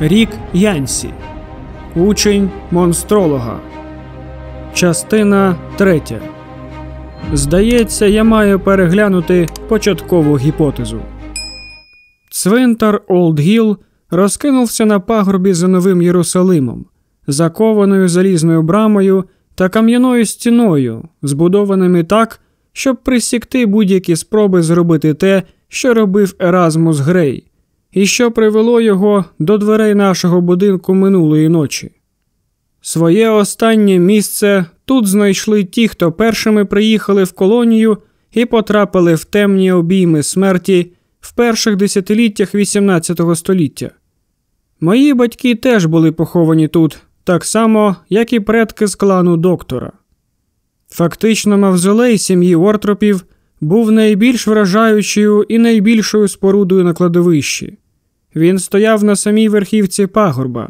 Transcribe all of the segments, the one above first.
Рік Янсі, Учень монстролога. Частина третя. Здається, я маю переглянути початкову гіпотезу. Цвинтар Олдгіл розкинувся на пагорбі за Новим Єрусалимом, закованою залізною брамою та кам'яною стіною, збудованими так, щоб присікти будь-які спроби зробити те, що робив Еразмус Грей, і що привело його до дверей нашого будинку минулої ночі. Своє останнє місце тут знайшли ті, хто першими приїхали в колонію і потрапили в темні обійми смерті в перших десятиліттях XVIII століття. Мої батьки теж були поховані тут, так само, як і предки з клану доктора. Фактично, мавзолей сім'ї Ортропів був найбільш вражаючою і найбільшою спорудою на кладовищі. Він стояв на самій верхівці пагорба.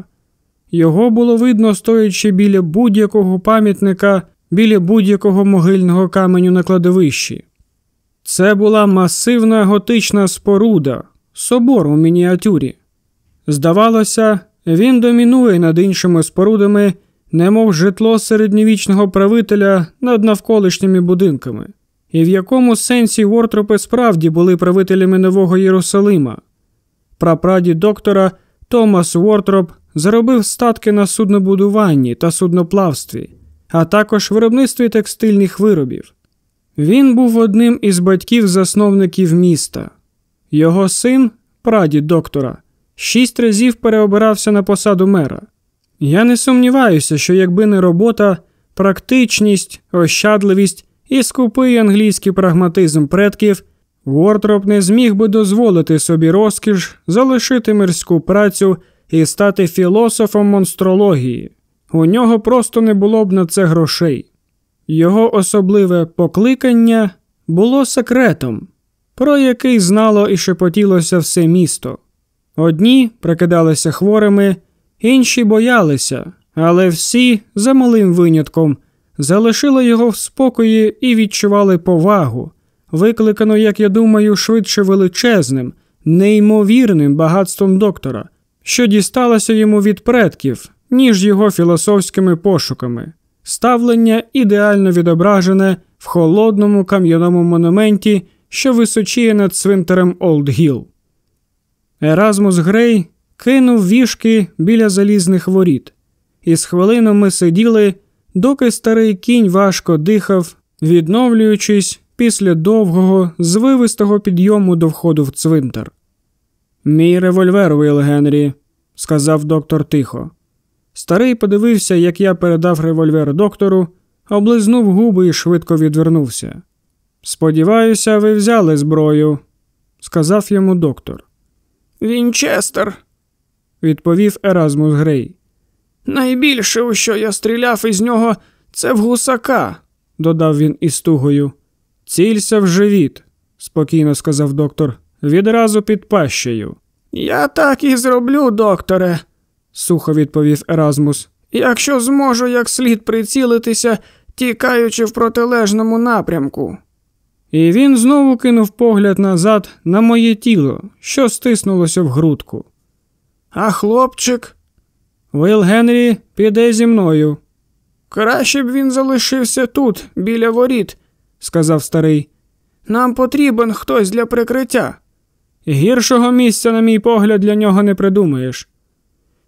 Його було видно, стоячи біля будь-якого пам'ятника, біля будь-якого могильного каменю на кладовищі. Це була масивна готична споруда, собор у мініатюрі. Здавалося, він домінує над іншими спорудами, немов житло середньовічного правителя над навколишніми будинками, і в якому сенсі Вортропи справді були правителями Нового Єрусалима. Прапраді доктора Томас Вортроп заробив статки на суднобудуванні та судноплавстві, а також виробництві текстильних виробів. Він був одним із батьків-засновників міста. Його син, прадід доктора, шість разів переобирався на посаду мера. Я не сумніваюся, що якби не робота, практичність, ощадливість і скупий англійський прагматизм предків, Вортроп не зміг би дозволити собі розкіш залишити мирську працю і стати філософом монстрології. У нього просто не було б на це грошей. Його особливе покликання було секретом, про який знало і шепотілося все місто. Одні прикидалися хворими, інші боялися, але всі, за малим винятком, залишили його в спокої і відчували повагу, викликану, як я думаю, швидше величезним, неймовірним багатством доктора, що дісталося йому від предків, ніж його філософськими пошуками. Ставлення ідеально відображене в холодному кам'яному монументі, що височіє над цвинтарем Олдгіл. Еразмус Грей кинув вішки біля залізних воріт, і з хвилину ми сиділи, доки старий кінь важко дихав, відновлюючись після довгого, звивистого підйому до входу в цвинтар. Мій револьвер, Уілл Генрі, сказав доктор тихо. Старий подивився, як я передав револьвер доктору, облизнув губи і швидко відвернувся. Сподіваюся, ви взяли зброю, сказав йому доктор. Вінчестер, відповів Еразмус Грей. Найбільше, у що я стріляв із нього, це в гусака, додав він із тугою. Цілься в живіт, спокійно сказав доктор, відразу під пащею. Я так і зроблю, докторе, сухо відповів Еразмус. Якщо зможу як слід прицілитися, тікаючи в протилежному напрямку. І він знову кинув погляд назад на моє тіло, що стиснулося в грудку. А хлопчик? Вил Генрі піде зі мною. Краще б він залишився тут, біля воріт, сказав старий. Нам потрібен хтось для прикриття. Гіршого місця, на мій погляд, для нього не придумаєш.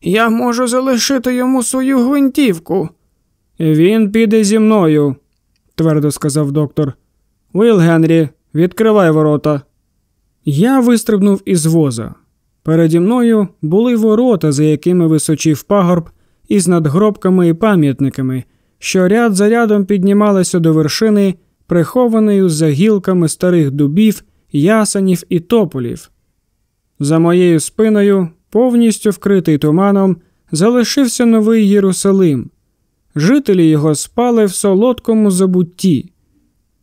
Я можу залишити йому свою гвинтівку. Він піде зі мною, твердо сказав доктор. Уіл Генрі, відкривай ворота. Я вистрибнув із воза. Переді мною були ворота, за якими височив пагорб, із надгробками і пам'ятниками, що ряд за рядом піднімалися до вершини, прихованою за гілками старих дубів, ясенів і тополів. За моєю спиною, повністю вкритий туманом, залишився новий Єрусалим. Жителі його спали в солодкому забутті,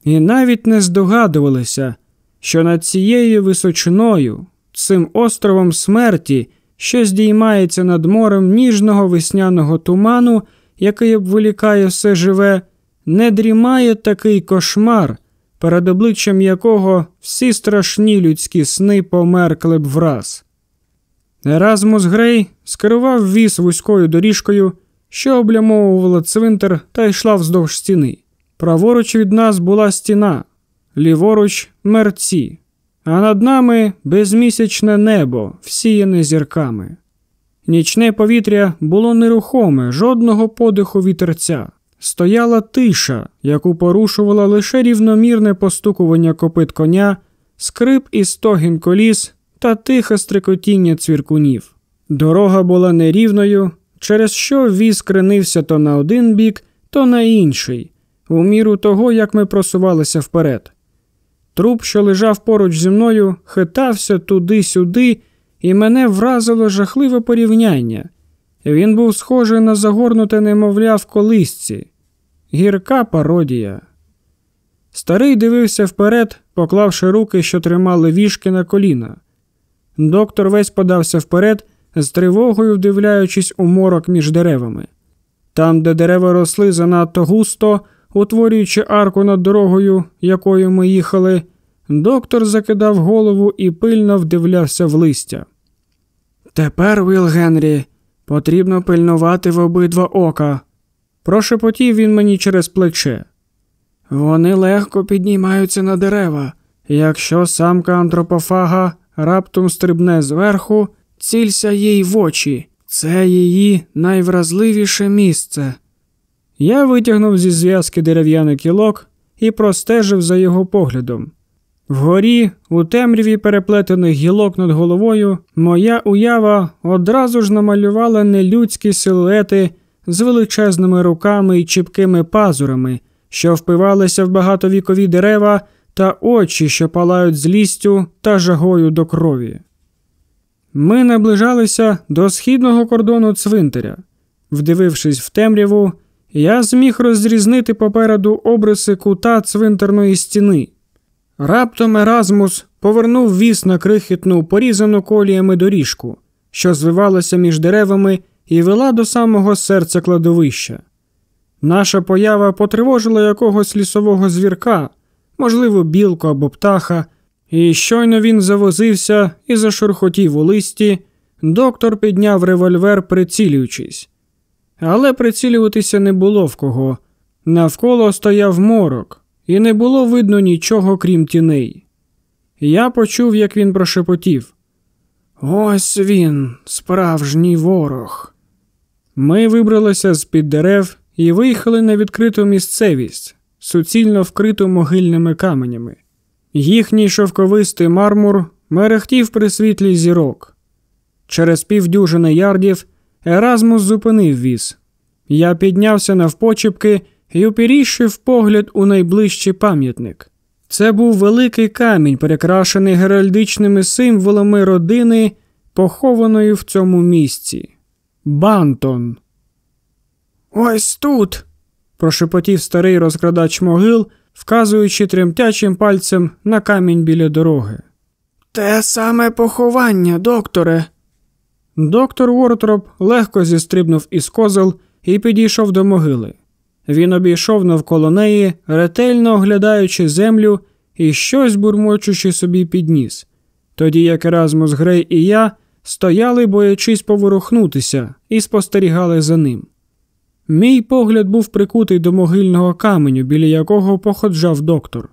і навіть не здогадувалися, що над цією височиною, цим островом смерті, що здіймається над морем ніжного весняного туману, який обволікає все живе, не дрімає такий кошмар, перед обличчям якого всі страшні людські сни померкли б враз. Еразмус Грей скерував віз вузькою доріжкою, що облямовувала цвинтар та йшла вздовж стіни. Праворуч від нас була стіна, ліворуч мерці, а над нами безмісячне небо, всіяне зірками. Нічне повітря було нерухоме, жодного подиху вітерця. Стояла тиша, яку порушувало лише рівномірне постукування копит коня, скрип і стогін коліс та тихе стрикотіння цвіркунів. Дорога була нерівною, через що віз кренився то на один бік, то на інший, у міру того, як ми просувалися вперед. Труп, що лежав поруч зі мною, хитався туди-сюди, і мене вразило жахливе порівняння. Він був схожий на загорнуте немовля в колисці, гірка пародія. Старий дивився вперед, поклавши руки, що тримали вішки на коліна. Доктор весь подався вперед, з тривогою вдивляючись у морок між деревами. Там, де дерева росли занадто густо, утворюючи арку над дорогою, якою ми їхали, доктор закидав голову і пильно вдивлявся в листя. Тепер, Вил Генрі, потрібно пильнувати в обидва ока. Прошепотів він мені через плече. Вони легко піднімаються на дерева. Якщо самка антропофага раптом стрибне зверху, цілься їй в очі. Це її найвразливіше місце. Я витягнув зі зв'язки дерев'яний кілок і простежив за його поглядом. Вгорі, у темряві переплетених гілок над головою, моя уява одразу ж намалювала нелюдські силуети з величезними руками і чіпкими пазурами, що впивалися в багатовікові дерева та очі, що палають злістю та жагою до крові. Ми наближалися до східного кордону цвинтаря. Вдивившись в темряву, я зміг розрізнити попереду обриси кута цвинтарної стіни. Раптом Еразмус повернув віз на крихітну порізану коліями доріжку, що звивалася між деревами і вела до самого серця кладовища. Наша поява потривожила якогось лісового звірка, можливо, білку або птаха, і щойно він завозився і зашурхотів у листі, доктор підняв револьвер, прицілюючись. Але прицілюватися не було в кого. Навколо стояв морок, і не було видно нічого, крім тіней. Я почув, як він прошепотів. Ось він, справжній ворог. Ми вибралися з під дерев і виїхали на відкриту місцевість, суцільно вкриту могильними каменями. Їхній шовковистий мармур мерехтів при світлі зірок. Через півдюжини ярдів Еразмус зупинив віз. Я піднявся навпочіпки і упіріщив погляд у найближчий пам'ятник. Це був великий камінь, перекрашений геральдичними символами родини, похованої в цьому місці. Бантон. Ось тут. прошепотів старий розкрадач могил, вказуючи тремтячим пальцем на камінь біля дороги. Те саме поховання, докторе. Доктор Уортроп легко зістрибнув із козел і підійшов до могили. Він обійшов навколо неї, ретельно оглядаючи землю і щось бурмочучи собі під ніс, тоді як Еразмус Грей і я стояли, боячись поворухнутися, і спостерігали за ним. Мій погляд був прикутий до могильного каменю, біля якого походжав доктор,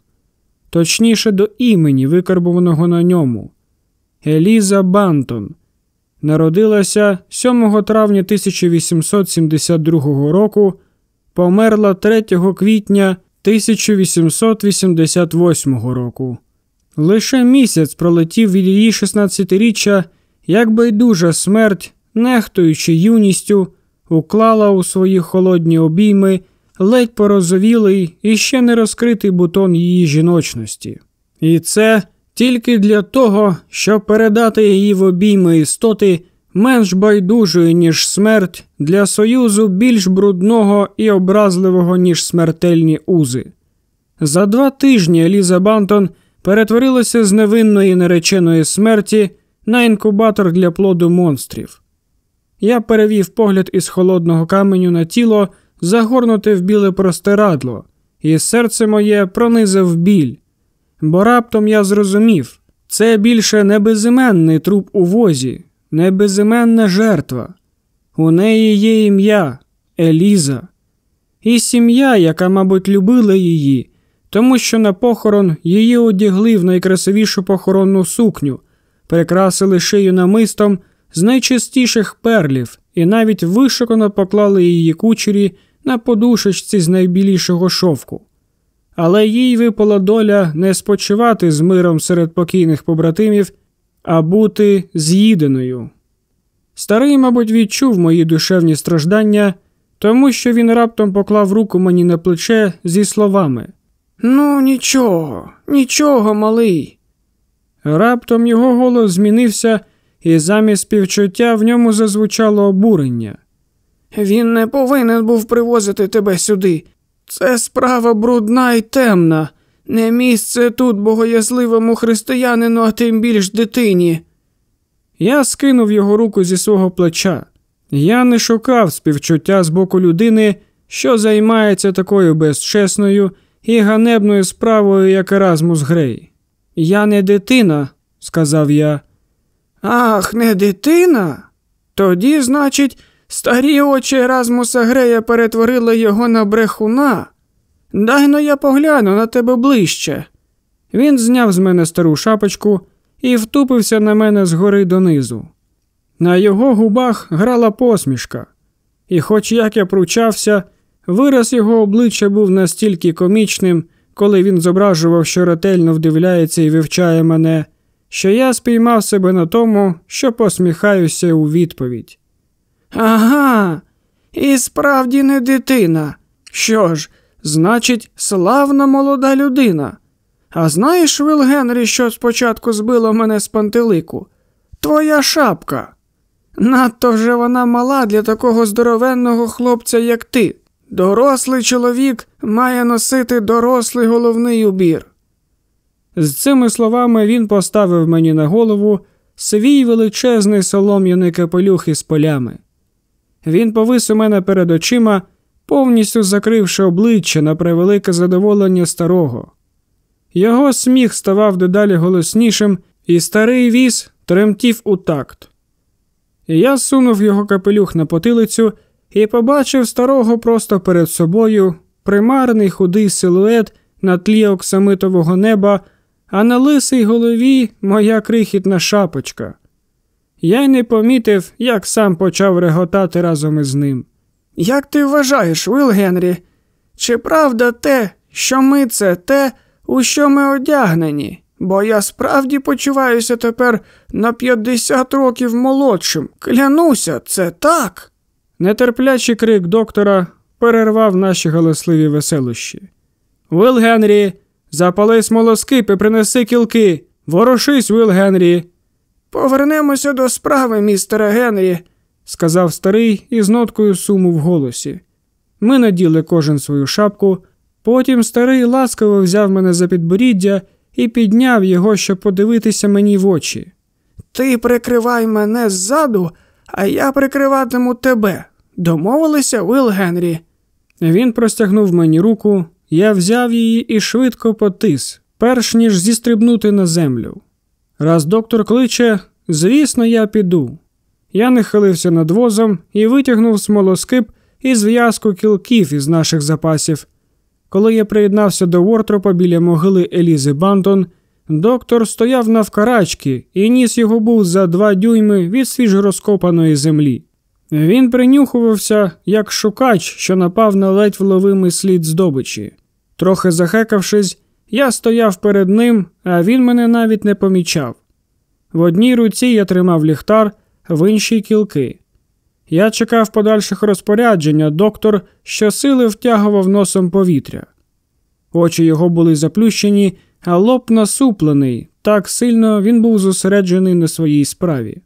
точніше до імені, викарбуваного на ньому Еліза Бантон. Народилася 7 травня 1872 року, померла 3 квітня 1888 року. Лише місяць пролетів від її 16-річчя, як байдужа смерть, нехтуючи юністю, уклала у свої холодні обійми ледь порозовілий і ще не розкритий бутон її жіночності. І це тільки для того, щоб передати її в обійми істоти менш байдужої, ніж смерть, для союзу більш брудного і образливого, ніж смертельні узи. За два тижні Еліза Бантон перетворилася з невинної нареченої смерті на інкубатор для плоду монстрів. Я перевів погляд із холодного каменю на тіло, загорнуте в біле простирадло, і серце моє пронизав біль. Бо раптом я зрозумів це більше не безіменний труп у возі, не безіменна жертва. У неї є ім'я Еліза, і сім'я, яка, мабуть, любила її, тому що на похорон її одягли в найкрасивішу похоронну сукню, прикрасили шию намистом з найчистіших перлів і навіть вишукано поклали її кучері на подушечці з найбілішого шовку. Але їй випала доля не спочивати з миром серед покійних побратимів, а бути з'їденою. Старий, мабуть, відчув мої душевні страждання, тому що він раптом поклав руку мені на плече зі словами Ну, нічого, нічого, малий. Раптом його голос змінився, і замість співчуття в ньому зазвучало обурення. Він не повинен був привозити тебе сюди. Це справа брудна і темна, не місце тут богоязливому християнину, а тим більш дитині. Я скинув його руку зі свого плеча. Я не шукав співчуття з боку людини, що займається такою безчесною і ганебною справою, як Еразмус Грей. Я не дитина, сказав я. Ах, не дитина? Тоді, значить, старі очі Еразмуса Грея перетворили його на брехуна. Дай но я погляну на тебе ближче. Він зняв з мене стару шапочку і втупився на мене згори донизу. На його губах грала посмішка, і, хоч як я пручався, вираз його обличчя був настільки комічним, коли він зображував, що ретельно вдивляється і вивчає мене, що я спіймав себе на тому, що посміхаюся у відповідь. Ага, і справді не дитина. Що ж, значить, славна молода людина. А знаєш, Вил Генрі, що спочатку збило мене з пантелику? Твоя шапка. Надто вже вона мала для такого здоровенного хлопця, як ти. Дорослий чоловік має носити дорослий головний убір. З цими словами він поставив мені на голову свій величезний солом'яний капелюх із полями. Він повис у мене перед очима, повністю закривши обличчя на превелике задоволення старого. Його сміх ставав дедалі голоснішим, і старий віз тремтів у такт. Я сунув його капелюх на потилицю і побачив старого просто перед собою примарний худий силует на тлі оксамитового неба, а на лисій голові моя крихітна шапочка. Я й не помітив, як сам почав реготати разом із ним. Як ти вважаєш, Вил Генрі, чи правда те, що ми це те, у що ми одягнені? Бо я справді почуваюся тепер на 50 років молодшим. Клянуся, це так. Нетерплячий крик доктора перервав наші галасливі веселощі. Вил Генрі, запали смолоскип і принеси кілки. Ворошись, Вил Генрі. Повернемося до справи, містере Генрі, сказав старий із ноткою суму в голосі. Ми наділи кожен свою шапку, потім старий ласково взяв мене за підборіддя і підняв його, щоб подивитися мені в очі. Ти прикривай мене ззаду, а я прикриватиму тебе. Домовилися, Вил Генрі. Він простягнув мені руку, я взяв її і швидко потис, перш ніж зістрибнути на землю. Раз доктор кличе, звісно, я піду. Я нахилився над возом і витягнув смолоскип із зв'язку кілків із наших запасів. Коли я приєднався до Вортропа біля могили Елізи Бантон, доктор стояв навкарачки і ніс його був за два дюйми від свіжорозкопаної землі. Він принюхувався, як шукач, що напав на ледь вловимий слід здобичі. Трохи захекавшись, я стояв перед ним, а він мене навіть не помічав. В одній руці я тримав ліхтар, в іншій кілки. Я чекав подальших розпоряджень, а доктор щосили втягував носом повітря. Очі його були заплющені, а лоб насуплений, так сильно він був зосереджений на своїй справі.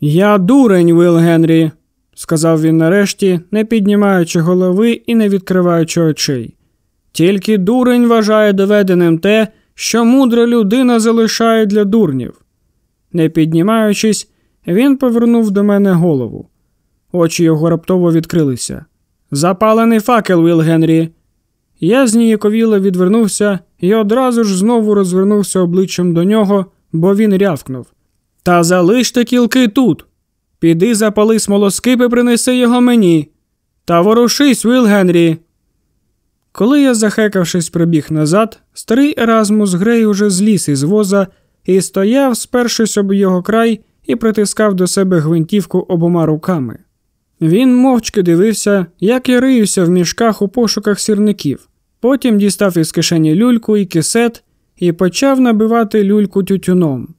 Я дурень, Вил Генрі, сказав він нарешті, не піднімаючи голови і не відкриваючи очей. Тільки дурень вважає доведеним те, що мудра людина залишає для дурнів. Не піднімаючись, він повернув до мене голову. Очі його раптово відкрилися. Запалений факел, Віл Генрі. Я зніяковіло відвернувся і одразу ж знову розвернувся обличчям до нього, бо він рявкнув. Та залиште кілки тут, Піди запали смолоскип і принеси його мені. Та ворушись, Вил Генрі. Коли я, захекавшись, прибіг назад, старий Еразмус Грей уже зліз із воза і стояв, спершись об його край, і притискав до себе гвинтівку обома руками. Він мовчки дивився, як я риюся в мішках у пошуках сірників. Потім дістав із кишені люльку і кисет і почав набивати люльку тютюном.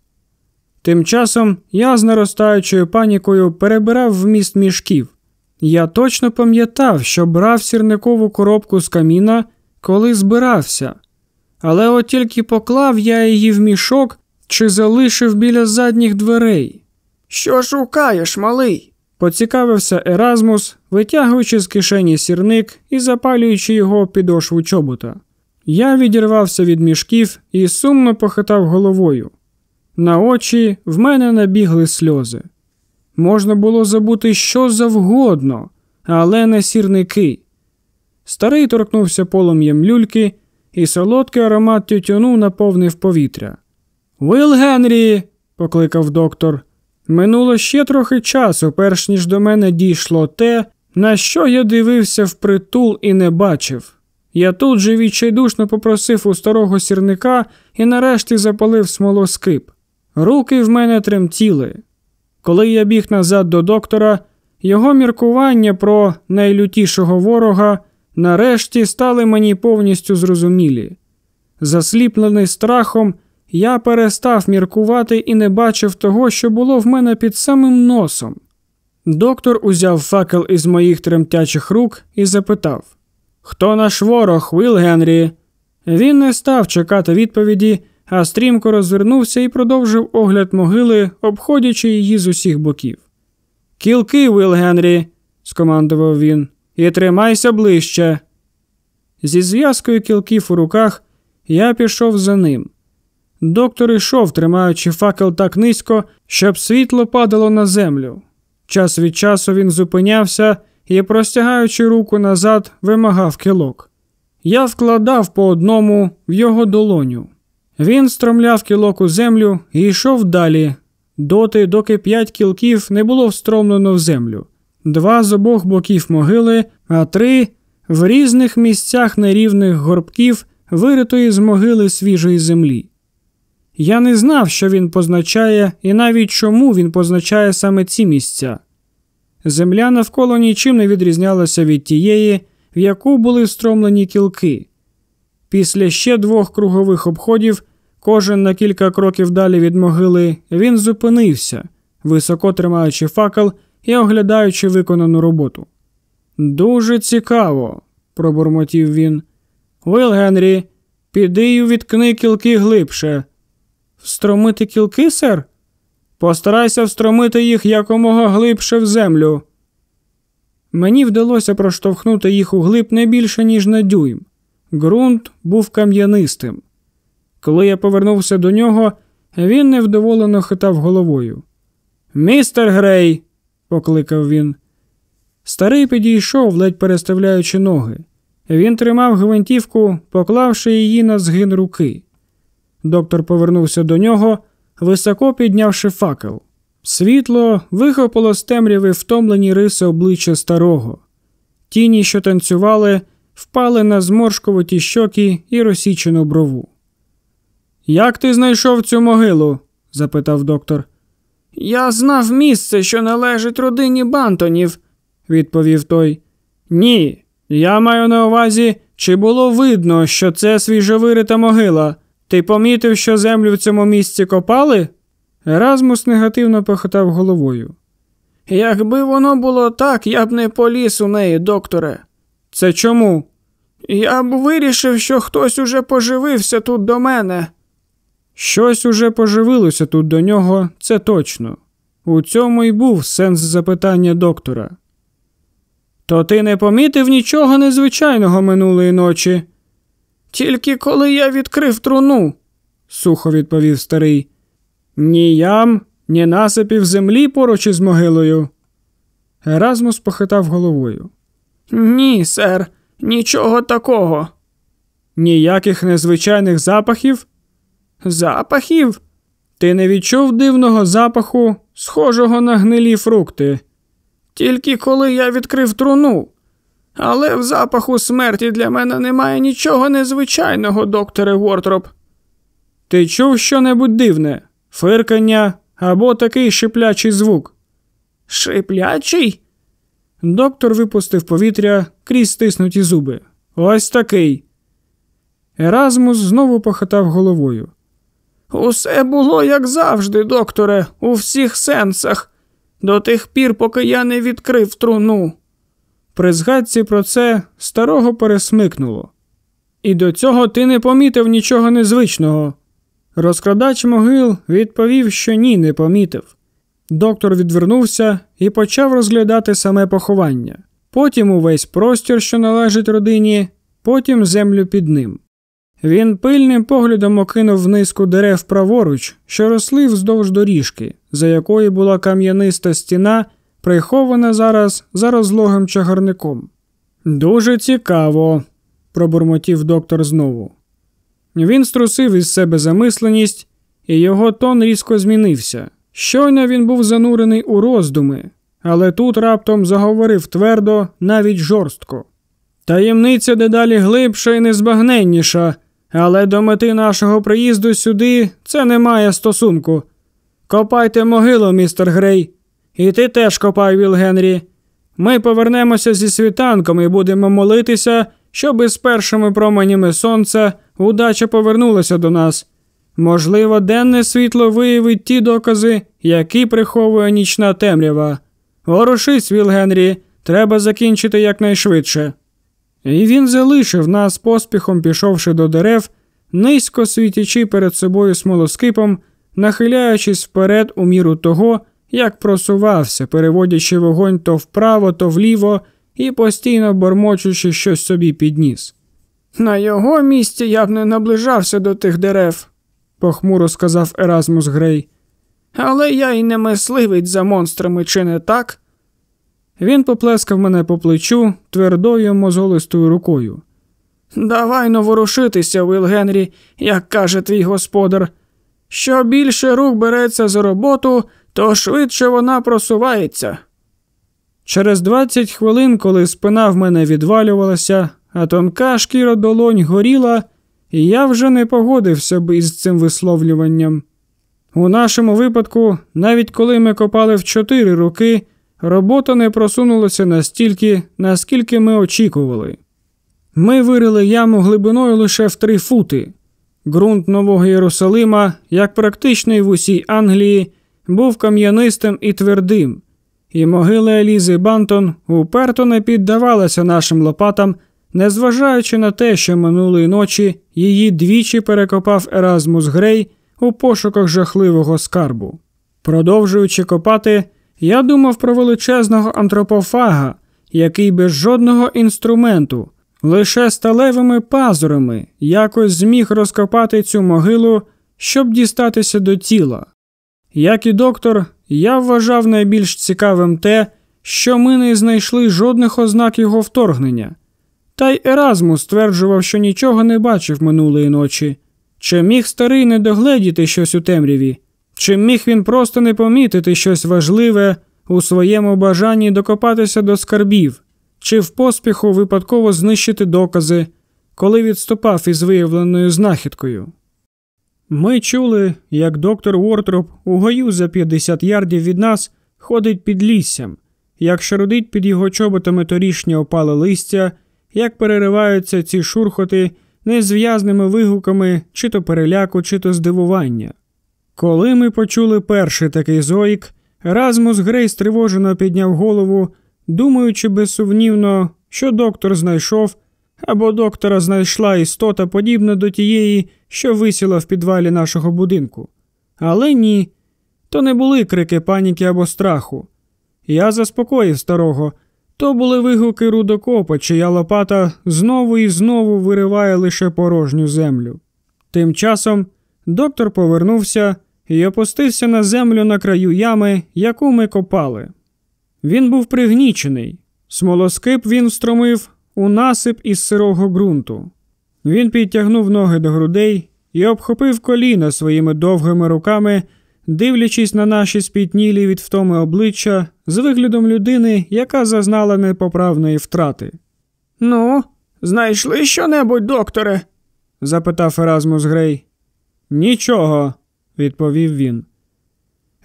Тим часом я з наростаючою панікою перебирав вміст мішків. Я точно пам'ятав, що брав сірникову коробку з каміна, коли збирався, але от тільки поклав я її в мішок чи залишив біля задніх дверей. Що шукаєш, малий? Поцікавився Еразмус, витягуючи з кишені сірник і запалюючи його підошву чобота. Я відірвався від мішків і сумно похитав головою. На очі в мене набігли сльози. Можна було забути що завгодно, але не сірники. Старий торкнувся полум'ям люльки, і солодкий аромат тютюну наповнив повітря. Вил Генрі, покликав доктор. Минуло ще трохи часу, перш ніж до мене дійшло те, на що я дивився впритул і не бачив. Я тут же відчайдушно попросив у старого сірника і нарешті запалив смолоскип. Руки в мене тремтіли. Коли я біг назад до доктора, його міркування про найлютішого ворога нарешті стали мені повністю зрозумілі. Засліплений страхом, я перестав міркувати і не бачив того, що було в мене під самим носом. Доктор узяв факел із моїх тремтячих рук і запитав Хто наш ворог, Вил Генрі? Він не став чекати відповіді, а стрімко розвернувся і продовжив огляд могили, обходячи її з усіх боків. Кілки, Вил Генрі, скомандував він, і тримайся ближче. Зі зв'язкою кілків у руках я пішов за ним. Доктор ішов, тримаючи факел так низько, щоб світло падало на землю. Час від часу він зупинявся і, простягаючи руку назад, вимагав кілок. Я вкладав по одному в його долоню. Він стромляв кілок у землю і йшов далі, доти, доки п'ять кілків не було встромлено в землю, два з обох боків могили, а три в різних місцях нерівних горбків, виритої з могили свіжої землі. Я не знав, що він позначає, і навіть чому він позначає саме ці місця. Земля навколо нічим не відрізнялася від тієї, в яку були встромлені кілки. Після ще двох кругових обходів, кожен на кілька кроків далі від могили, він зупинився, високо тримаючи факел і оглядаючи виконану роботу. Дуже цікаво, пробурмотів він. Вил Генрі, піди й відкни кілки глибше. Встромити кілки, сер? Постарайся встромити їх якомога глибше в землю. Мені вдалося проштовхнути їх у глиб не більше, ніж на дюйм. Ґрунт був кам'янистим. Коли я повернувся до нього, він невдоволено хитав головою. Містер Грей, покликав він. Старий підійшов, ледь переставляючи ноги. Він тримав гвинтівку, поклавши її на згин руки. Доктор повернувся до нього, високо піднявши факел. Світло вихопило з темряви втомлені риси обличчя старого. Тіні, що танцювали, впали на зморшкуваті щоки і розсічену брову. Як ти знайшов цю могилу? запитав доктор. Я знав місце, що належить родині Бантонів, відповів той. Ні, я маю на увазі, чи було видно, що це свіжовирита могила. Ти помітив, що землю в цьому місці копали? Еразмус негативно похитав головою. Якби воно було так, я б не поліз у неї, докторе. Це чому? Я б вирішив, що хтось уже поживився тут до мене. Щось уже поживилося тут до нього, це точно. У цьому й був сенс запитання доктора. То ти не помітив нічого незвичайного минулої ночі? Тільки коли я відкрив труну, сухо відповів старий. Ні ям, ні насипів землі поруч із могилою. Еразмус похитав головою. Ні, сер, нічого такого. Ніяких незвичайних запахів? Запахів? Ти не відчув дивного запаху, схожого на гнилі фрукти. Тільки коли я відкрив труну. Але в запаху смерті для мене немає нічого незвичайного, докторе Вортроп. Ти чув що-небудь дивне? Фиркання або такий шиплячий звук? Шиплячий? Доктор випустив повітря крізь стиснуті зуби. Ось такий. Еразмус знову похитав головою. Усе було як завжди, докторе, у всіх сенсах, до тих пір, поки я не відкрив труну. При згадці про це старого пересмикнуло. І до цього ти не помітив нічого незвичного. Розкрадач могил відповів, що ні, не помітив. Доктор відвернувся і почав розглядати саме поховання, потім увесь простір, що належить родині, потім землю під ним. Він пильним поглядом окинув низку дерев праворуч, що росли вздовж доріжки, за якою була кам'яниста стіна, прихована зараз за розлогим чагарником. Дуже цікаво, пробурмотів доктор знову. Він струсив із себе замисленість, і його тон різко змінився. Щойно він був занурений у роздуми, але тут раптом заговорив твердо, навіть жорстко. Таємниця дедалі глибша і незбагненніша, але до мети нашого приїзду сюди це не має стосунку. Копайте могилу, містер Грей, і ти теж копай, Віл Генрі. Ми повернемося зі світанком і будемо молитися, щоб із першими променями сонця удача повернулася до нас. Можливо, денне світло виявить ті докази, які приховує нічна темрява. Ворушись, Віл Генрі, треба закінчити якнайшвидше. І він залишив нас поспіхом, пішовши до дерев, низько світячи перед собою смолоскипом, нахиляючись вперед у міру того, як просувався, переводячи вогонь то вправо, то вліво і постійно бормочучи щось собі підніс. На його місці я б не наближався до тих дерев, похмуро сказав Еразмус Грей. Але я й не мисливець за монстрами, чи не так? Він поплескав мене по плечу твердою мозолистою рукою. Давай но ворушитися, Генрі, як каже твій господар. Що більше рук береться за роботу, то швидше вона просувається. Через двадцять хвилин, коли спина в мене відвалювалася, а тонка шкіра долонь горіла, і я вже не погодився б із цим висловлюванням. У нашому випадку, навіть коли ми копали в чотири роки, робота не просунулася настільки, наскільки ми очікували. Ми вирили яму глибиною лише в три фути. Ґрунт Нового Єрусалима, як практичний в усій Англії, був кам'янистим і твердим, і могила Елізи Бантон уперто не піддавалася нашим лопатам, незважаючи на те, що минулої ночі її двічі перекопав Еразмус Грей у пошуках жахливого скарбу. Продовжуючи копати, я думав про величезного антропофага, який без жодного інструменту, лише сталевими пазурами якось зміг розкопати цю могилу, щоб дістатися до тіла. Як і доктор, я вважав найбільш цікавим те, що ми не знайшли жодних ознак його вторгнення. Та й Еразмус стверджував, що нічого не бачив минулої ночі. Чи міг старий не догледіти щось у темряві? Чи міг він просто не помітити щось важливе у своєму бажанні докопатися до скарбів, чи в поспіху випадково знищити докази, коли відступав із виявленою знахідкою? Ми чули, як доктор Уортроп у гою за 50 ярдів від нас ходить під ліссям, як шарудить під його чоботами торішнє опале листя, як перериваються ці шурхоти незв'язними вигуками чи то переляку, чи то здивування. Коли ми почули перший такий зоїк, Размус Грей стривожено підняв голову, думаючи безсумнівно, що доктор знайшов або доктора знайшла істота подібна до тієї, що висіла в підвалі нашого будинку. Але ні, то не були крики паніки або страху. Я заспокоїв старого. То були вигуки рудокопа, чия лопата знову і знову вириває лише порожню землю. Тим часом доктор повернувся і опустився на землю на краю ями, яку ми копали. Він був пригнічений. Смолоскип він встромив у насип із сирого ґрунту. Він підтягнув ноги до грудей і обхопив коліна своїми довгими руками, дивлячись на наші спітнілі від втоми обличчя з виглядом людини, яка зазнала непоправної втрати. Ну, знайшли що-небудь, докторе? запитав Еразмус Грей. Нічого, відповів він.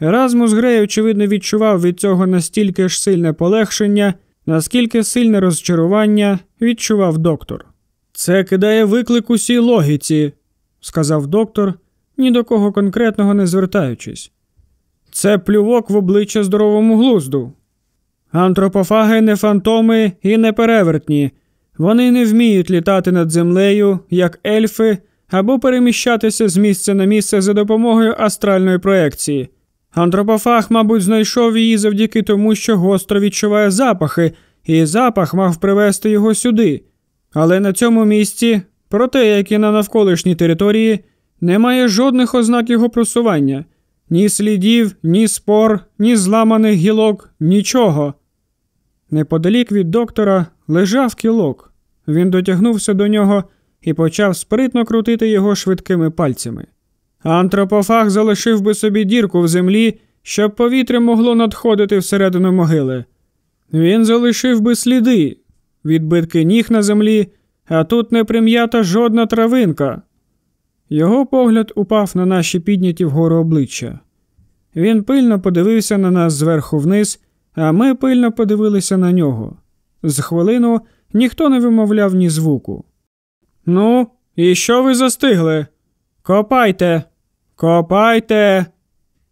Еразмус Грей, очевидно, відчував від цього настільки ж сильне полегшення, наскільки сильне розчарування відчував доктор. Це кидає виклик усій логіці, сказав доктор, ні до кого конкретного не звертаючись. Це плювок в обличчя здоровому глузду. Антропофаги не фантоми і не перевертні. Вони не вміють літати над землею, як ельфи, або переміщатися з місця на місце за допомогою астральної проекції. Антропофаг, мабуть, знайшов її завдяки тому, що гостро відчуває запахи, і запах мав привести його сюди. Але на цьому місці, проте як і на навколишній території, немає жодних ознак його просування ні слідів, ні спор, ні зламаних гілок, нічого. Неподалік від доктора лежав кілок. Він дотягнувся до нього і почав спритно крутити його швидкими пальцями. Антропофаг залишив би собі дірку в землі, щоб повітря могло надходити всередину могили. Він залишив би сліди, відбитки ніг на землі, а тут не прим'ята жодна травинка. Його погляд упав на наші підняті вгору обличчя. Він пильно подивився на нас зверху вниз, а ми пильно подивилися на нього. З хвилину ніхто не вимовляв ні звуку. Ну, і що ви застигли? Копайте, копайте.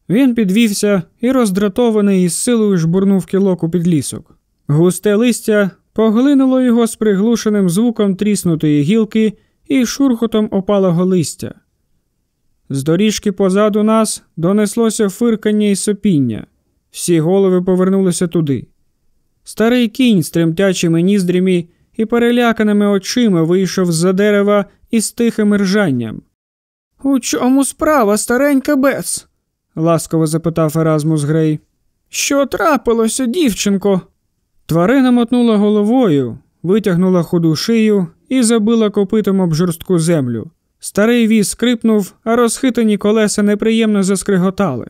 Він підвівся і, роздратований із силою жбурнув кілок у підлісок. Густе листя поглинуло його з приглушеним звуком тріснутої гілки і шурхотом опалого листя. З доріжки позаду нас донеслося фиркання і сопіння. Всі голови повернулися туди. Старий кінь з тремтячими ніздрями і переляканими очима вийшов з за дерева із тихим ржанням. У чому справа, старенька Бец? ласково запитав Еразмус Грей. Що трапилося, дівчинко? Тварина мотнула головою, витягнула худу шию і забила копитом об жорстку землю. Старий віз скрипнув, а розхитані колеса неприємно заскриготали.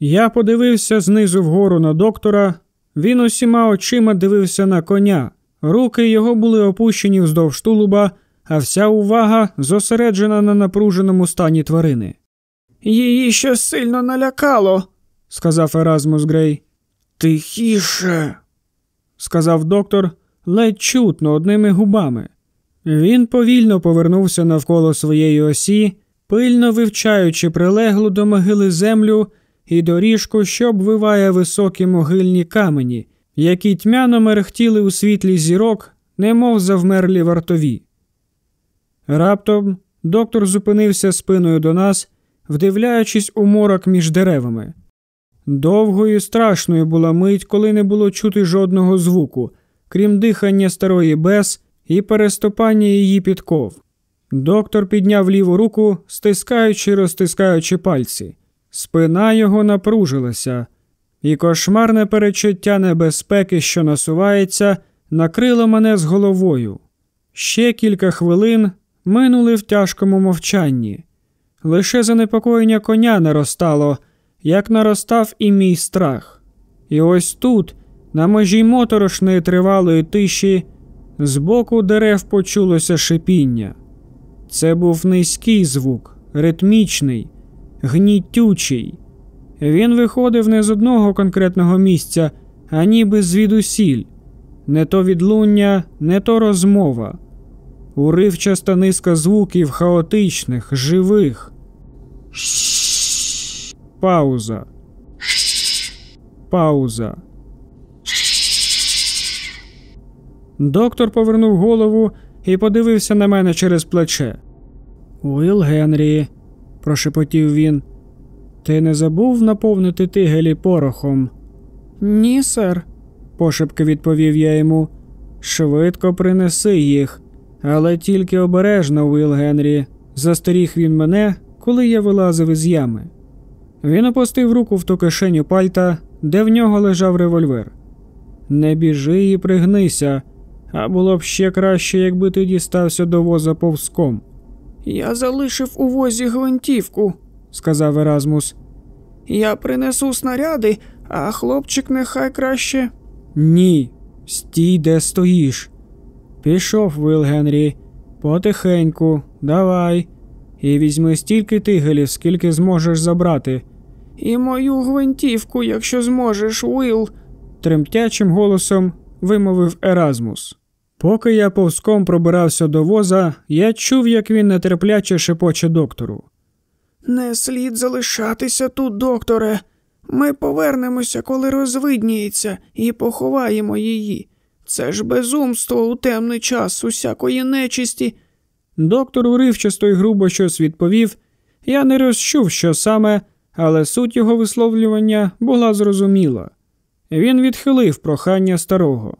Я подивився знизу вгору на доктора, він усіма очима дивився на коня, руки його були опущені вздовж тулуба, а вся увага зосереджена на напруженому стані тварини. Її щось сильно налякало, сказав Еразмус Грей. Тихіше, сказав доктор, ледь чутно одними губами. Він повільно повернувся навколо своєї осі, пильно вивчаючи прилеглу до могили землю і доріжку, що обвиває високі могильні камені, які тьмяно мерехтіли у світлі зірок, немов завмерлі вартові. Раптом доктор зупинився спиною до нас, вдивляючись у морок між деревами. Довгою і страшною була мить, коли не було чути жодного звуку, крім дихання старої бес і переступання її підков. Доктор підняв ліву руку, стискаючи, розтискаючи пальці. Спина його напружилася, і кошмарне перечуття небезпеки, що насувається, накрило мене з головою. Ще кілька хвилин минули в тяжкому мовчанні. Лише занепокоєння коня наростало, як наростав і мій страх. І ось тут, на межі моторошної тривалої тиші, збоку дерев почулося шипіння. Це був низький звук, ритмічний, гнітючий. Він виходив не з одного конкретного місця, а ніби звідусіль, не то відлуння, не то розмова. Уривчаста низка звуків хаотичних, живих. Пауза. Пауза. Доктор повернув голову і подивився на мене через плече. Уіл Генрі, прошепотів він, ти не забув наповнити тигелі порохом? Ні, сер, пошепки відповів я йому. Швидко принеси їх, але тільки обережно, Уіл Генрі. Застеріг він мене, коли я вилазив із ями. Він опустив руку в ту кишеню пальта, де в нього лежав револьвер. Не біжи і пригнися, а було б ще краще, якби ти дістався до воза повзком. Я залишив у возі гвинтівку, сказав Еразмус. Я принесу снаряди, а хлопчик нехай краще. Ні, стій, де стоїш. Пішов, Вил Генрі. Потихеньку, давай. І візьми стільки тигелів, скільки зможеш забрати. І мою гвинтівку, якщо зможеш, Уил. тремтячим голосом вимовив Еразмус. Поки я повзком пробирався до воза, я чув, як він нетерпляче шепоче доктору. Не слід залишатися тут, докторе. Ми повернемося, коли розвидніється, і поховаємо її. Це ж безумство у темний час усякої нечисті. Доктор уривчасто й грубо щось відповів. Я не розчув, що саме, але суть його висловлювання була зрозуміла. Він відхилив прохання старого.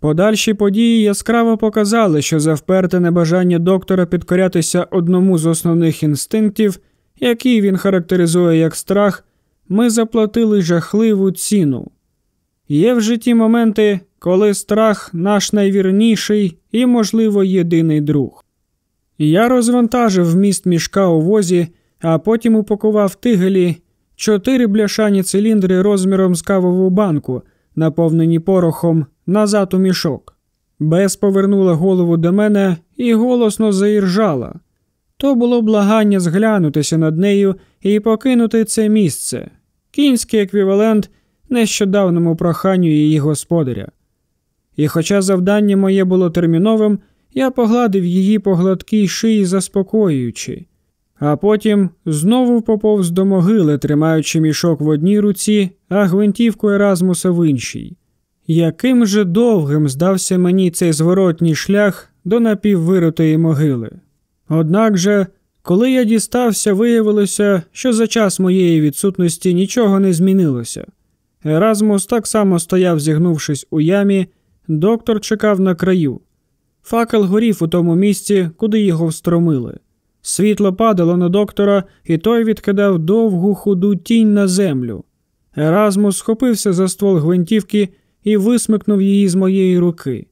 Подальші події яскраво показали, що за вперте небажання доктора підкорятися одному з основних інстинктів, який він характеризує як страх, ми заплатили жахливу ціну. Є в житті моменти, коли страх наш найвірніший і, можливо, єдиний друг. Я розвантажив вміст мішка у возі, а потім упакував тигелі чотири бляшані циліндри розміром з кавову банку, наповнені порохом, назад у мішок. Бес повернула голову до мене і голосно заіржала. То було благання зглянутися над нею і покинути це місце, кінський еквівалент нещодавному проханню її господаря. І хоча завдання моє було терміновим, я погладив її по гладкій шиї, заспокоюючи, а потім знову поповз до могили, тримаючи мішок в одній руці, а гвинтівку Еразмуса в іншій. Яким же довгим здався мені цей зворотній шлях до напіввиритої могили. Однак же, коли я дістався, виявилося, що за час моєї відсутності нічого не змінилося. Еразмус так само стояв, зігнувшись у ямі, доктор чекав на краю. Факел горів у тому місці, куди його встромили. Світло падало на доктора, і той відкидав довгу худу тінь на землю. Еразмус схопився за ствол гвинтівки і висмикнув її з моєї руки.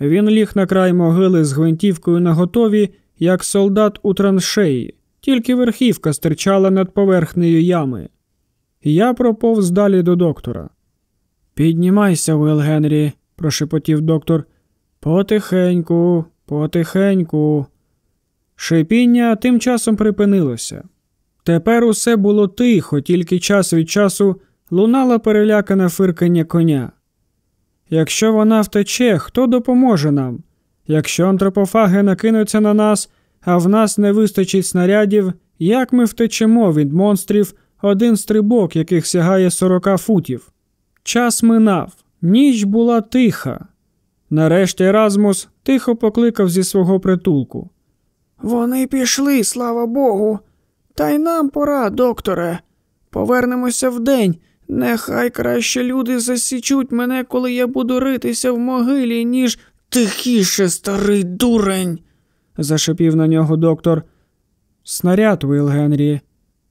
Він ліг на край могили з гвинтівкою на готові, як солдат у траншеї, тільки верхівка стирчала над поверхнею ями. Я проповз далі до доктора. Піднімайся, Уилл Генрі, прошепотів доктор. Потихеньку, потихеньку. Шипіння тим часом припинилося. Тепер усе було тихо, тільки час від часу лунало перелякане фиркання коня. Якщо вона втече, хто допоможе нам? Якщо антропофаги накинуться на нас, а в нас не вистачить снарядів, як ми втечемо від монстрів один стрибок, яких сягає сорока футів? Час минав, ніч була тиха. Нарешті Еразмус тихо покликав зі свого притулку. Вони пішли, слава Богу. Та й нам пора, докторе. Повернемося вдень. Нехай краще люди засічуть мене, коли я буду ритися в могилі, ніж тихіше, старий дурень, зашипів на нього доктор. Снаряд, Уилл Генрі.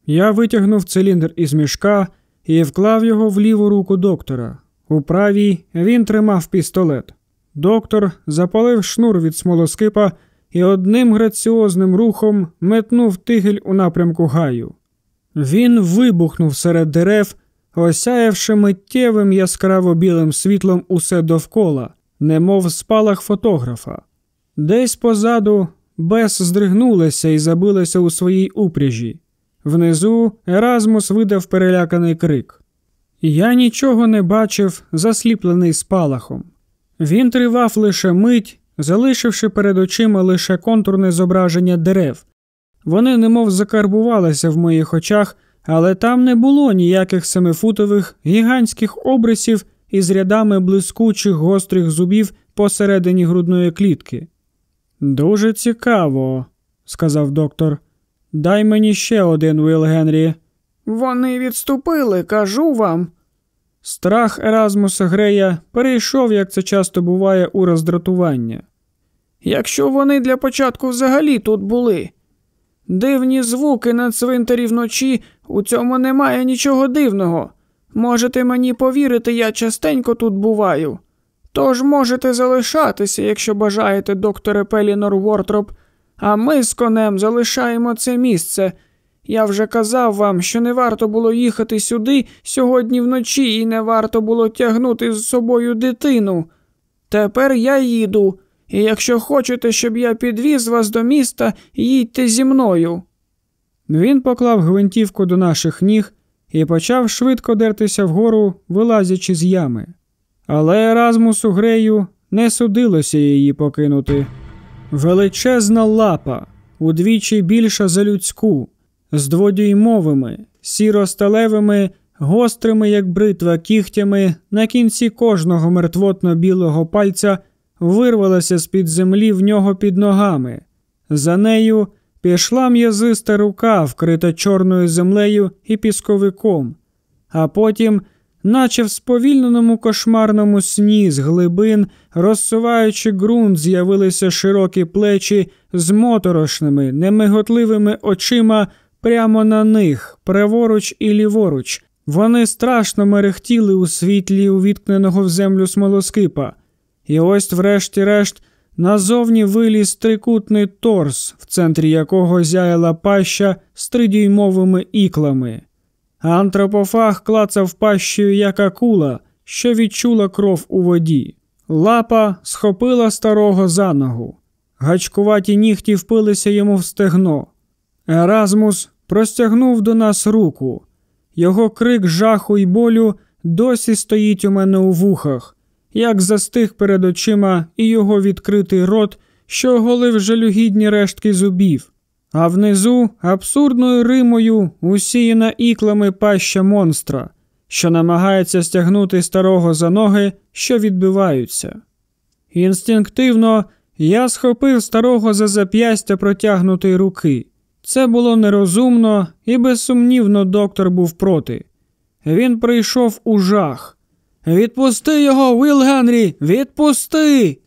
Я витягнув циліндр із мішка і вклав його в ліву руку доктора. У правій він тримав пістолет. Доктор запалив шнур від смолоскипа і одним граціозним рухом метнув тигель у напрямку гаю. Він вибухнув серед дерев, осяявши миттєвим яскраво білим світлом усе довкола, немов спалах фотографа. Десь позаду Бес здригнулася і забилася у своїй упряжі. Внизу Еразмус видав переляканий крик. Я нічого не бачив, засліплений спалахом. Він тривав лише мить, залишивши перед очима лише контурне зображення дерев. Вони немов закарбувалися в моїх очах, але там не було ніяких семифутових гігантських обрисів із рядами блискучих гострих зубів посередині грудної клітки. Дуже цікаво, сказав доктор. Дай мені ще один Уилл Генрі. Вони відступили, кажу вам. Страх Еразмуса Грея перейшов, як це часто буває, у роздратування. Якщо вони для початку взагалі тут були. Дивні звуки на цвинтарі вночі, у цьому немає нічого дивного. Можете мені повірити, я частенько тут буваю. Тож можете залишатися, якщо бажаєте, докторе Пелінор Вортроп, а ми з конем залишаємо це місце. Я вже казав вам, що не варто було їхати сюди сьогодні вночі і не варто було тягнути з собою дитину. Тепер я їду, і якщо хочете, щоб я підвіз вас до міста, їдьте зі мною. Він поклав гвинтівку до наших ніг і почав швидко дертися вгору, вилазячи з ями. Але Еразмусу Грею не судилося її покинути. Величезна лапа, удвічі більша за людську, з дводюймовими, сіро-сталевими, гострими, як бритва, кігтями на кінці кожного мертвотно білого пальця вирвалася з під землі в нього під ногами. За нею пішла м'язиста рука, вкрита чорною землею і пісковиком, а потім, наче в сповільненому кошмарному сні з глибин, розсуваючи ґрунт, з'явилися широкі плечі з моторошними, немиготливими очима прямо на них, праворуч і ліворуч. Вони страшно мерехтіли у світлі увіткненого в землю смолоскипа. І ось, врешті-решт, назовні виліз трикутний торс, в центрі якого зяяла паща з тридюймовими іклами. Антропофаг клацав пащею, як акула, що відчула кров у воді. Лапа схопила старого за ногу. Гачкуваті нігті впилися йому в стегно. Еразмус простягнув до нас руку. Його крик жаху й болю досі стоїть у мене у вухах як застиг перед очима і його відкритий рот, що оголив жалюгідні рештки зубів, а внизу абсурдною римою усіяна іклами паща монстра, що намагається стягнути старого за ноги, що відбиваються. Інстинктивно я схопив старого за зап'ястя протягнутої руки. Це було нерозумно і безсумнівно доктор був проти. Він прийшов у жах. Відпусти його, Уіл Генрі, відпусти.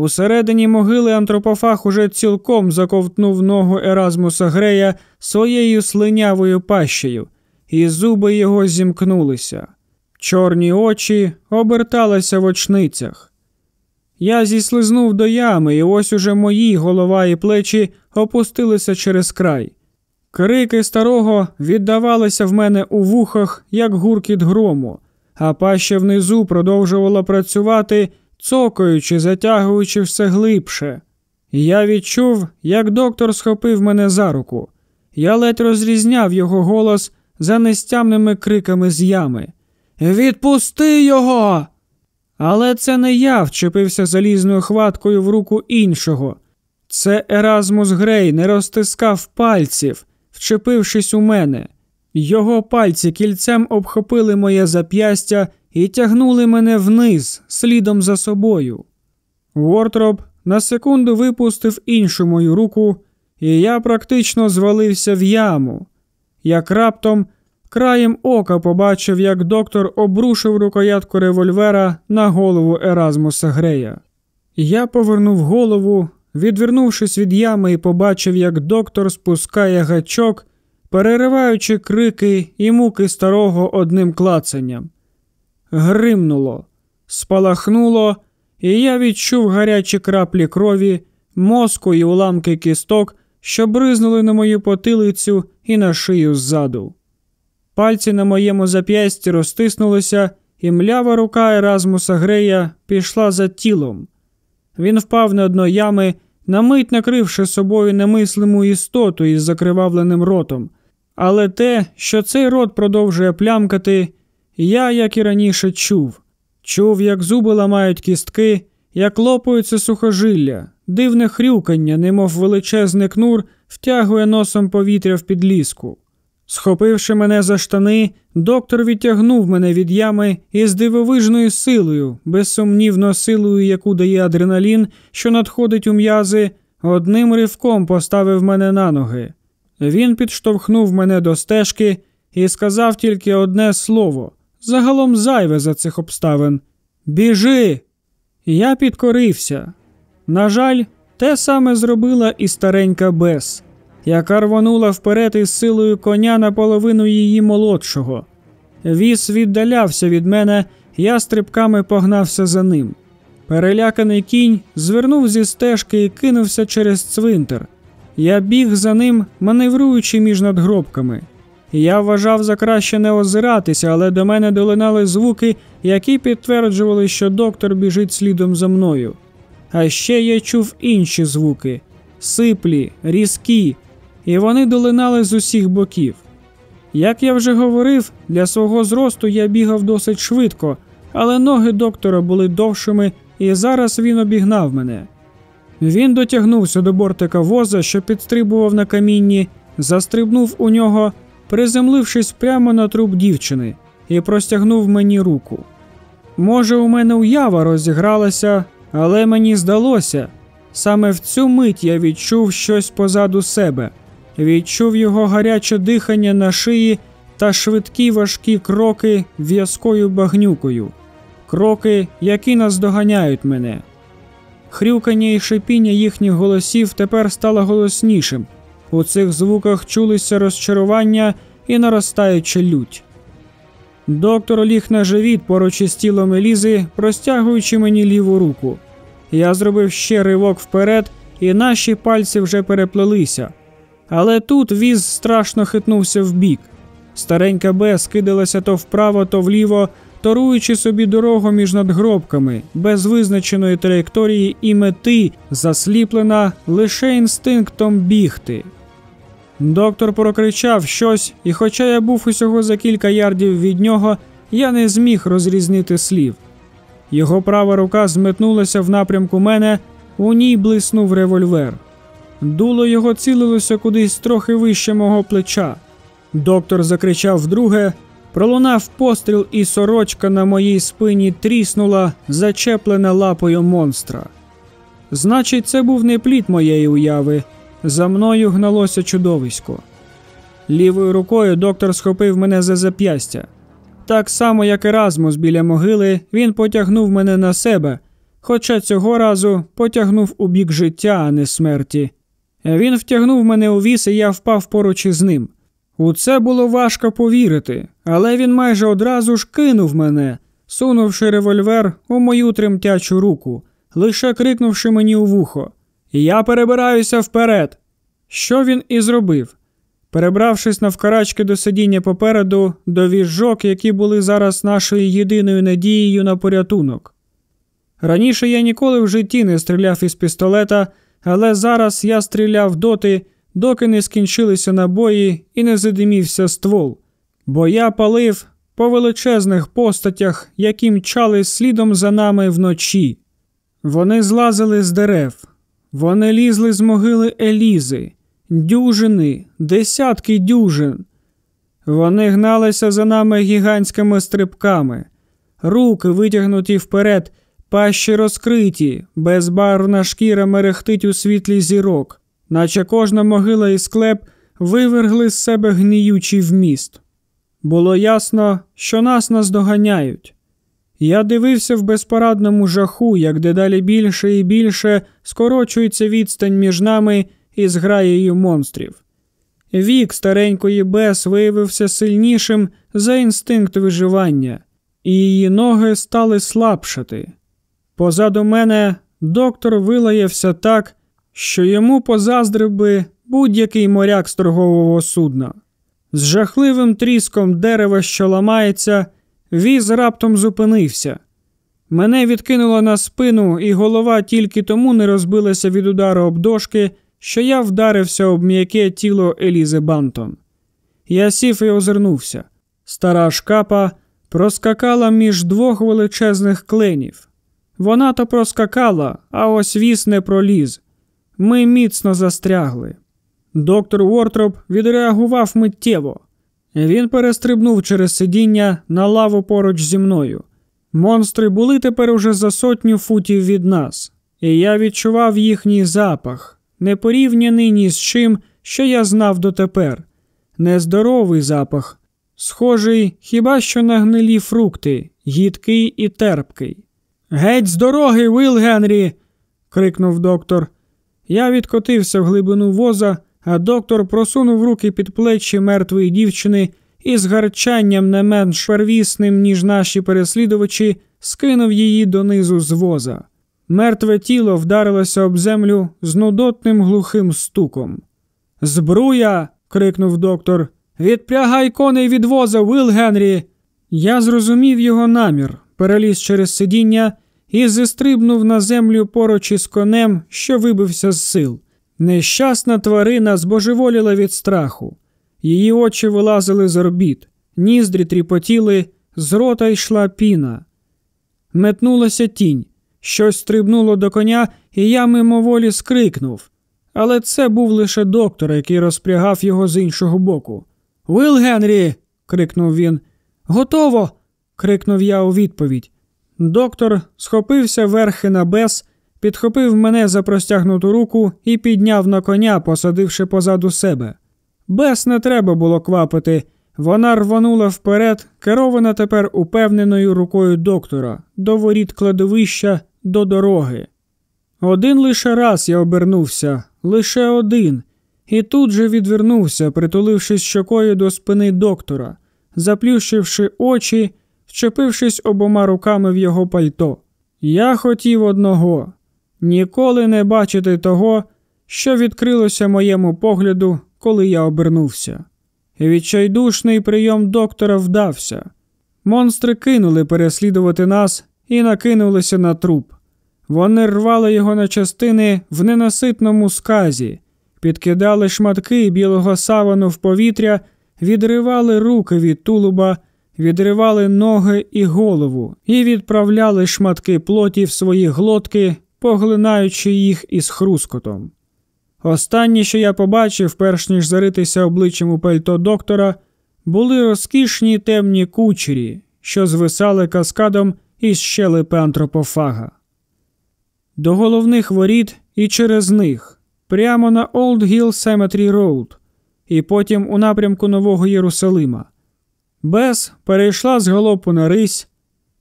Усередині могили антропофаг уже цілком заковтнув ногу Еразмуса Грея своєю слинявою пащею, і зуби його зімкнулися. Чорні очі оберталися в очницях. Я зіслизнув до ями, і ось уже мої голова і плечі опустилися через край. Крики старого віддавалися в мене у вухах, як гуркіт грому а паща внизу продовжувала працювати, цокаючи, затягуючи все глибше. Я відчув, як доктор схопив мене за руку. Я ледь розрізняв його голос за нестямними криками з ями. Відпусти його! Але це не я вчепився залізною хваткою в руку іншого. Це Еразмус Грей не розтискав пальців, вчепившись у мене. Його пальці кільцем обхопили моє зап'ястя і тягнули мене вниз, слідом за собою. Уортроп на секунду випустив іншу мою руку, і я практично звалився в яму. Як раптом краєм ока побачив, як доктор обрушив рукоятку револьвера на голову Еразмуса Грея. Я повернув голову, відвернувшись від ями, і побачив, як доктор спускає гачок перериваючи крики і муки старого одним клацанням. Гримнуло, спалахнуло, і я відчув гарячі краплі крові, мозку і уламки кісток, що бризнули на мою потилицю і на шию ззаду. Пальці на моєму зап'ясті розтиснулися, і млява рука Еразмуса Грея пішла за тілом. Він впав на дно ями, на мить накривши собою немислиму істоту із закривавленим ротом, але те, що цей рот продовжує плямкати, я, як і раніше, чув. Чув, як зуби ламають кістки, як лопаються сухожилля, дивне хрюкання, немов величезний кнур, втягує носом повітря в підліску. Схопивши мене за штани, доктор відтягнув мене від ями і з дивовижною силою, безсумнівно силою, яку дає адреналін, що надходить у м'язи, одним ривком поставив мене на ноги. Він підштовхнув мене до стежки і сказав тільки одне слово загалом зайве за цих обставин. Біжи! Я підкорився. На жаль, те саме зробила і старенька Бес, яка рвонула вперед із силою коня наполовину її молодшого. Віз віддалявся від мене, я стрибками погнався за ним. Переляканий кінь звернув зі стежки і кинувся через цвинтар. Я біг за ним, маневруючи між надгробками. Я вважав за краще не озиратися, але до мене долинали звуки, які підтверджували, що доктор біжить слідом за мною. А ще я чув інші звуки сиплі, різкі, і вони долинали з усіх боків. Як я вже говорив, для свого зросту я бігав досить швидко, але ноги доктора були довшими, і зараз він обігнав мене. Він дотягнувся до бортика воза, що підстрибував на камінні, застрибнув у нього, приземлившись прямо на труп дівчини, і простягнув мені руку. Може, у мене уява розігралася, але мені здалося. Саме в цю мить я відчув щось позаду себе, відчув його гаряче дихання на шиї та швидкі важкі кроки в'язкою багнюкою, кроки, які наздоганяють мене. Хрюкання і шипіння їхніх голосів тепер стало голоснішим. У цих звуках чулися розчарування і наростаюча лють. Доктор ліг на живіт поруч із тілом Елізи, простягуючи мені ліву руку. Я зробив ще ривок вперед, і наші пальці вже переплелися. Але тут віз страшно хитнувся вбік. Старенька Б скидалася то вправо, то вліво, торуючи собі дорогу між надгробками, без визначеної траєкторії і мети, засліплена лише інстинктом бігти. Доктор прокричав щось, і, хоча я був усього за кілька ярдів від нього, я не зміг розрізнити слів. Його права рука зметнулася в напрямку мене, у ній блиснув револьвер. Дуло його цілилося кудись трохи вище мого плеча. Доктор закричав вдруге, пролунав постріл, і сорочка на моїй спині тріснула, зачеплена лапою монстра. Значить, це був не плід моєї уяви. За мною гналося чудовисько. Лівою рукою доктор схопив мене за зап'ястя. Так само, як Еразмус біля могили, він потягнув мене на себе, хоча цього разу потягнув у бік життя, а не смерті. Він втягнув мене у віс, і я впав поруч із ним. У це було важко повірити, але він майже одразу ж кинув мене, сунувши револьвер у мою тремтячу руку, лише крикнувши мені у вухо. Я перебираюся вперед. Що він і зробив? Перебравшись навкарачки до сидіння попереду, до віжжок, які були зараз нашою єдиною надією на порятунок. Раніше я ніколи в житті не стріляв із пістолета, але зараз я стріляв доти, доки не скінчилися набої і не задимівся ствол, бо я палив по величезних постатях, які мчали слідом за нами вночі. Вони злазили з дерев, вони лізли з могили Елізи, дюжини, десятки дюжин. Вони гналися за нами гігантськими стрибками, руки витягнуті вперед, пащі розкриті, безбарвна шкіра мерехтить у світлі зірок, наче кожна могила і склеп вивергли з себе гніючий вміст. Було ясно, що нас наздоганяють. Я дивився в безпорадному жаху, як дедалі більше і більше скорочується відстань між нами і зграєю монстрів. Вік старенької Бес виявився сильнішим за інстинкт виживання, і її ноги стали слабшати. Позаду мене доктор вилаявся так, що йому позаздрив би будь-який моряк з торгового судна. З жахливим тріском дерева, що ламається. Віз раптом зупинився. Мене відкинуло на спину, і голова тільки тому не розбилася від удару об дошки, що я вдарився об м'яке тіло Елізи Бантон. Я сів і озирнувся. Стара шкапа проскакала між двох величезних кленів. Вона то проскакала, а ось віз не проліз. Ми міцно застрягли. Доктор Уортроп відреагував миттєво. Він перестрибнув через сидіння на лаву поруч зі мною. Монстри були тепер уже за сотню футів від нас, і я відчував їхній запах, непорівняний ні з чим, що я знав дотепер. Нездоровий запах, схожий хіба що на гнилі фрукти, гідкий і терпкий. Геть з дороги, Вил Генрі. крикнув доктор. Я відкотився в глибину воза а доктор просунув руки під плечі мертвої дівчини і з гарчанням не менш первісним, ніж наші переслідувачі, скинув її донизу з воза. Мертве тіло вдарилося об землю з нудотним глухим стуком. Збруя. крикнув доктор. Відпрягай коней від воза, Вил Генрі. Я зрозумів його намір, переліз через сидіння і зістрибнув на землю поруч із конем, що вибився з сил. Нещасна тварина збожеволіла від страху. Її очі вилазили з орбіт, ніздрі тріпотіли, з рота йшла піна. Метнулася тінь, щось стрибнуло до коня, і я мимоволі скрикнув. Але це був лише доктор, який розпрягав його з іншого боку. Вил Генрі. крикнув він. Готово. крикнув я у відповідь. Доктор схопився верхи на бес, підхопив мене за простягнуту руку і підняв на коня, посадивши позаду себе. Бес не треба було квапити. Вона рванула вперед, керована тепер упевненою рукою доктора, до воріт кладовища, до дороги. Один лише раз я обернувся, лише один, і тут же відвернувся, притулившись щокою до спини доктора, заплющивши очі, вчепившись обома руками в його пальто. Я хотів одного ніколи не бачити того, що відкрилося моєму погляду, коли я обернувся. Відчайдушний прийом доктора вдався. Монстри кинули переслідувати нас і накинулися на труп. Вони рвали його на частини в ненаситному сказі, підкидали шматки білого савану в повітря, відривали руки від тулуба, відривали ноги і голову і відправляли шматки плоті в свої глотки, поглинаючи їх із хрускотом. Останнє, що я побачив, перш ніж заритися обличчям у пальто доктора, були розкішні темні кучері, що звисали каскадом із щелепи антропофага. До головних воріт і через них, прямо на Old Hill Cemetery Road, і потім у напрямку Нового Єрусалима. Бес перейшла з галопу на рись,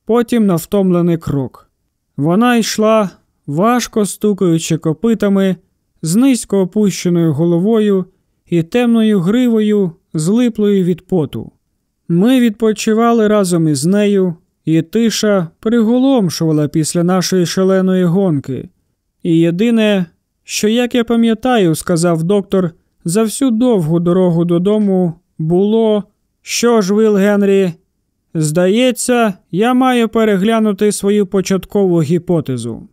потім на втомлений крок. Вона йшла, важко стукаючи копитами з низько опущеною головою і темною гривою, злиплою від поту. Ми відпочивали разом із нею, і тиша приголомшувала після нашої шаленої гонки. І єдине, що, як я пам'ятаю, сказав доктор, за всю довгу дорогу додому було, що ж, Вил Генрі, здається, я маю переглянути свою початкову гіпотезу.